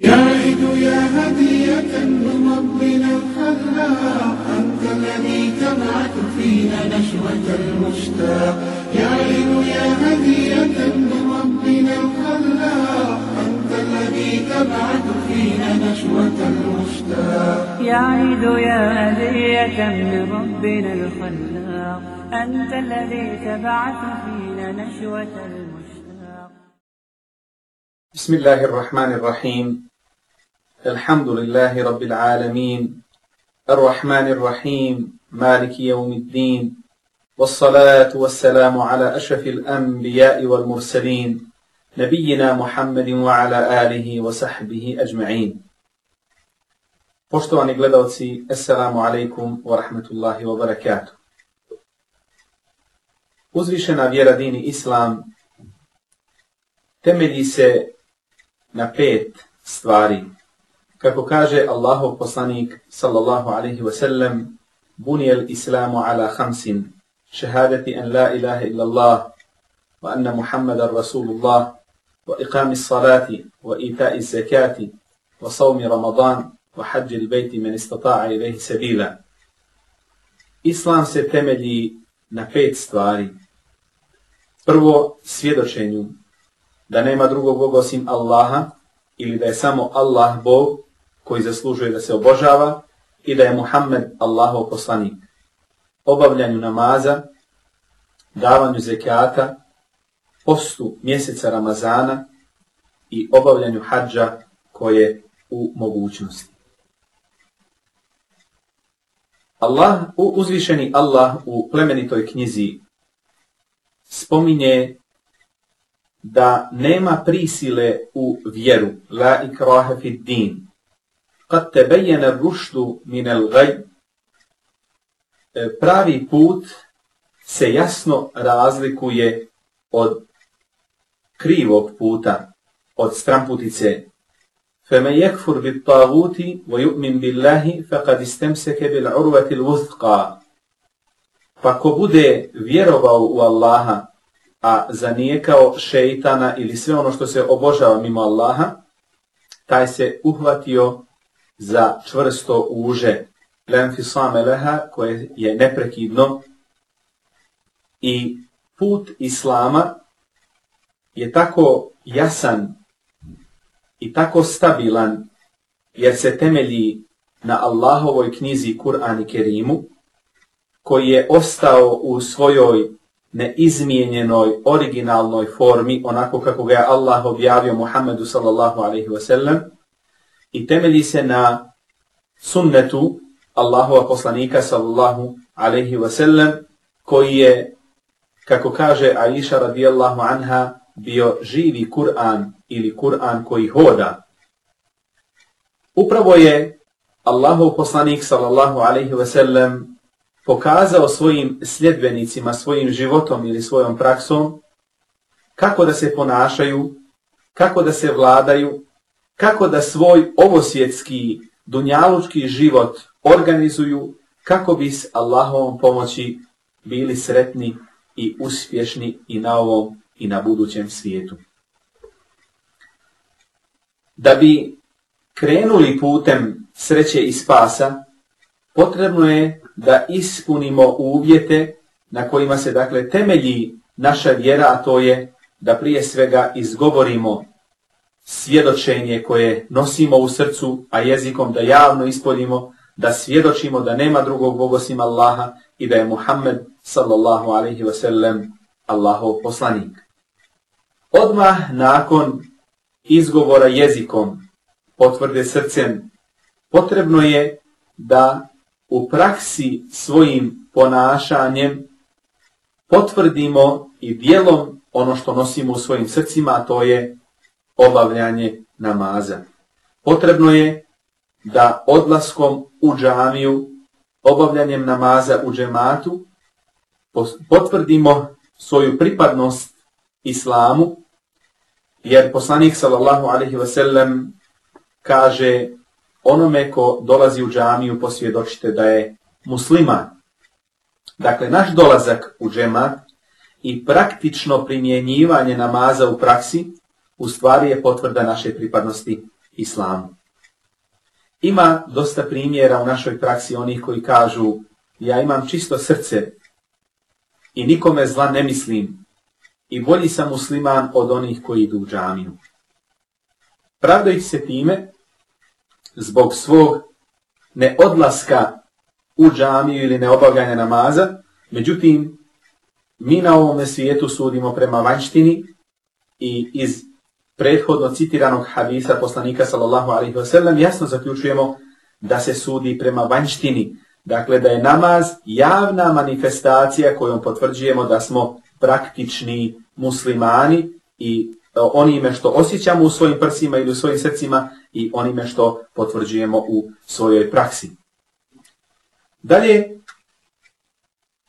يا عيد يا هدية من ربنا الخلاق أنت الذي تبعث فينا نشوة المشتاق يا عيد يا هدية من ربنا الخلاق أنت الذي تبعث فينا نشوة المشتاق يا عيد يا هدية من ربنا الخلاق أنت الذي تبعث فينا نشوة المشتاق بسم الله الرحمن الرحيم. الحمد لله رب العالمين. الرحمن الرحيم. مالك يوم الدين. والصلاة والسلام على أشرف الأنبياء والمرسلين. نبينا محمد وعلى آله وصحبه أجمعين. Poštovani gledalci, Assalamu alaikum wa rahmatullahi wa barakatuh. Uzvišena vjera dini Islam temelji se na pet stvari. Kako kaže Allahov poslanik sallallahu alaihi wa sallam, bunijel islamu ala hamsin, šehadati an la ilaha illa Allah, wa anna Muhammadan Rasulullah, wa iqami salati, wa itai zakati, wa savmi Ramadan, wa hađi bejti men istata'a ilaihi sabila. Islam se temelji na pet stvari. Prvo, svjedočenju da nema drugog Boga osim Allaha ili da je samo Allah Bog koji zaslužuje da se obožava i da je Muhammed Allahov poslanik. Obavljanju namaza, davanju zekijata, postu mjeseca Ramazana i obavljanju hađa koje u mogućnosti. Allah, uzvišeni Allah u plemenitoj knjizi spominje da nema prisile u vjeru, la ikraha fi din. Kad te bejene ruštu minel gaj, e, pravi put se jasno razlikuje od krivog puta, od stramputice. Feme jekfur bit taguti wa yu'min billahi faqad istamsaka bil urwati al wuthqa. Pa ko bude vjerovao u Allaha a zanijekao šeitana ili sve ono što se obožava mimo Allaha, taj se uhvatio za čvrsto uže. Lenfisame leha koje je neprekidno. I put Islama je tako jasan i tako stabilan jer se temelji na Allahovoj knjizi Kur'an i Kerimu koji je ostao u svojoj neizmijenjenoj, originalnoj formi, onako kako ga je Allah objavio Muhammedu sallallahu alaihi wasallam, i temelji se na sunnetu Allahova poslanika sallallahu alaihi wasallam, koji je, kako kaže Aisha radijallahu anha, bio živi Kur'an ili Kur'an koji hoda. Upravo je Allahov poslanik sallallahu alaihi wasallam pokazao svojim sljedbenicima, svojim životom ili svojom praksom, kako da se ponašaju, kako da se vladaju, kako da svoj ovosvjetski, dunjalučki život organizuju, kako bi s Allahovom pomoći bili sretni i uspješni i na ovom i na budućem svijetu. Da bi krenuli putem sreće i spasa, potrebno je da ispunimo uvjete na kojima se dakle temelji naša vjera, a to je da prije svega izgovorimo svjedočenje koje nosimo u srcu, a jezikom da javno ispoljimo, da svjedočimo da nema drugog bogosima Allaha i da je Muhammed sallallahu alaihi wa sallam Allahov poslanik. Odmah nakon izgovora jezikom, potvrde srcem, potrebno je da u praksi svojim ponašanjem potvrdimo i dijelom ono što nosimo u svojim srcima, a to je obavljanje namaza. Potrebno je da odlaskom u džamiju, obavljanjem namaza u džematu, potvrdimo svoju pripadnost islamu, jer poslanik sallallahu alaihi wa kaže onome ko dolazi u džamiju posvjedočite da je musliman. Dakle, naš dolazak u džemat i praktično primjenjivanje namaza u praksi u stvari je potvrda naše pripadnosti islamu. Ima dosta primjera u našoj praksi onih koji kažu ja imam čisto srce i nikome zla ne mislim i bolji sam musliman od onih koji idu u džamiju. Pravdajući se time, zbog svog neodlaska u džamiju ili neobavljanja namaza, međutim, mi na ovome svijetu sudimo prema vanštini i iz prethodno citiranog hadisa poslanika sallallahu alaihi wasallam jasno zaključujemo da se sudi prema vanštini, dakle da je namaz javna manifestacija kojom potvrđujemo da smo praktični muslimani i E, onime što osjećamo u svojim prsima ili u svojim srcima i onime što potvrđujemo u svojoj praksi. Dalje,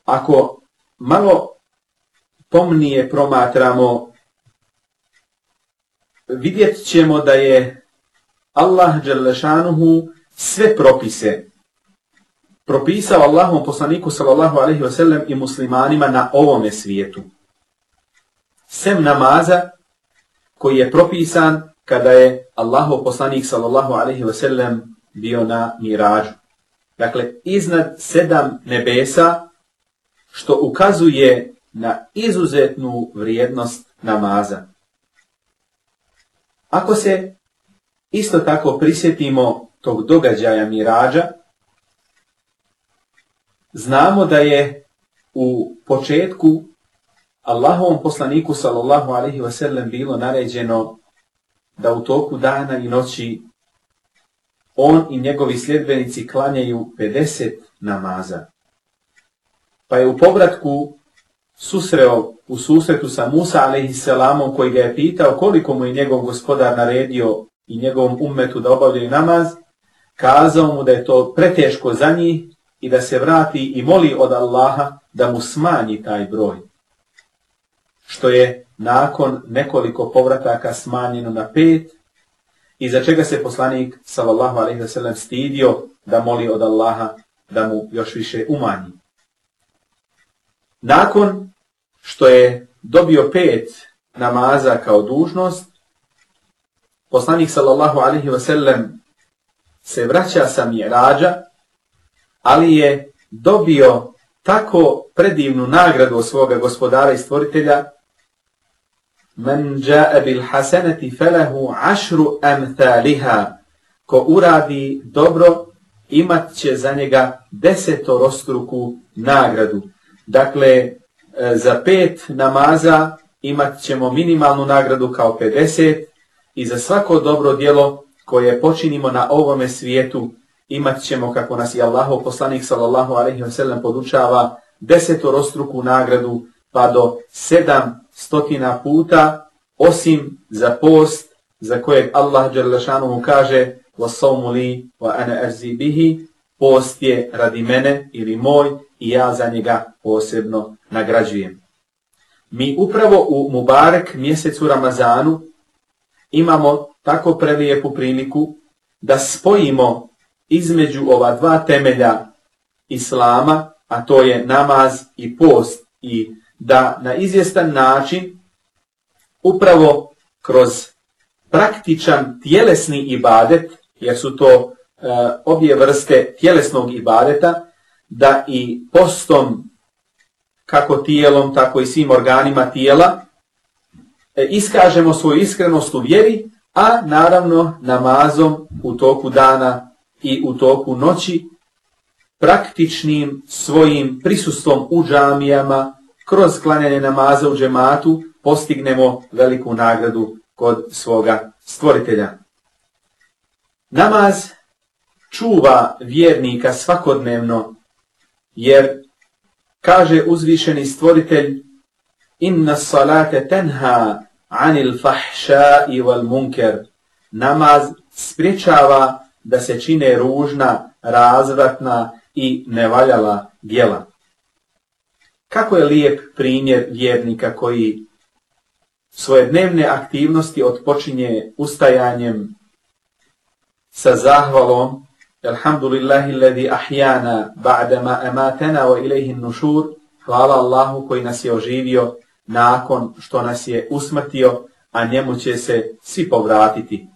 ako malo pomnije promatramo, vidjet ćemo da je Allah Đelešanuhu sve propise propisao Allahom poslaniku sallallahu alaihi wa sallam i muslimanima na ovome svijetu. Sem namaza koji je propisan kada je Allahov poslanik sallallahu alaihi ve sellem bio na miražu. Dakle, iznad sedam nebesa što ukazuje na izuzetnu vrijednost namaza. Ako se isto tako prisjetimo tog događaja mirađa, znamo da je u početku Allahovom poslaniku sallallahu alaihi wa sallam bilo naređeno da u toku dana i noći on i njegovi sljedbenici klanjaju 50 namaza. Pa je u povratku susreo u susretu sa Musa a.s. koji ga je pitao koliko mu je njegov gospodar naredio i njegovom ummetu da obavljaju namaz, kazao mu da je to preteško za njih i da se vrati i moli od Allaha da mu smanji taj broj. Što je nakon nekoliko povrataka smanjeno na pet, i za čega se poslanik sallallahu alejhi ve sellem stidio da moli od Allaha da mu još više umanji. Nakon što je dobio pet namaza kao dužnost, poslanik sallallahu alejhi ve sellem se vraća sa mirađa, ali je dobio tako predivnu nagradu od svoga gospodara i stvoritelja Men ja'a bil hasanati falahu ashru amthaliha. Ko uradi dobro, imat će za njega desetorostruku nagradu. Dakle, e, za pet namaza imat ćemo minimalnu nagradu kao 50 i za svako dobro djelo koje počinimo na ovome svijetu imat ćemo, kako nas i Allahov poslanik sallallahu alaihi wa sallam podučava, desetorostruku nagradu pa do sedam stotina puta, osim za post za kojeg Allah mu kaže وَصَوْمُ لِي وَأَنَا أَرْزِي بِهِ Post je radi mene ili moj i ja za njega posebno nagrađujem. Mi upravo u Mubarek mjesecu Ramazanu imamo tako prelijepu priliku da spojimo između ova dva temelja Islama, a to je namaz i post i da na izvjestan način upravo kroz praktičan tjelesni ibadet, jer su to e, obje vrste tjelesnog ibadeta, da i postom kako tijelom, tako i svim organima tijela, e, iskažemo svoju iskrenost u vjeri, a naravno namazom u toku dana i u toku noći, praktičnim svojim prisustvom u džamijama, kroz klanjanje namaza u džematu postignemo veliku nagradu kod svoga stvoritelja. Namaz čuva vjernika svakodnevno, jer kaže uzvišeni stvoritelj Inna salate tenha anil fahša i wal munker. Namaz spriječava da se čine ružna, razvratna i nevaljala djela. Kako je lijep primjer vjernika koji svoje dnevne aktivnosti odpočinje ustajanjem sa zahvalom Alhamdulillahi alladhi ahyana ba'dama amatana wa ilayhi an-nushur. Hvala Allahu koji nas je oživio nakon što nas je usmrtio, a njemu će se svi povratiti.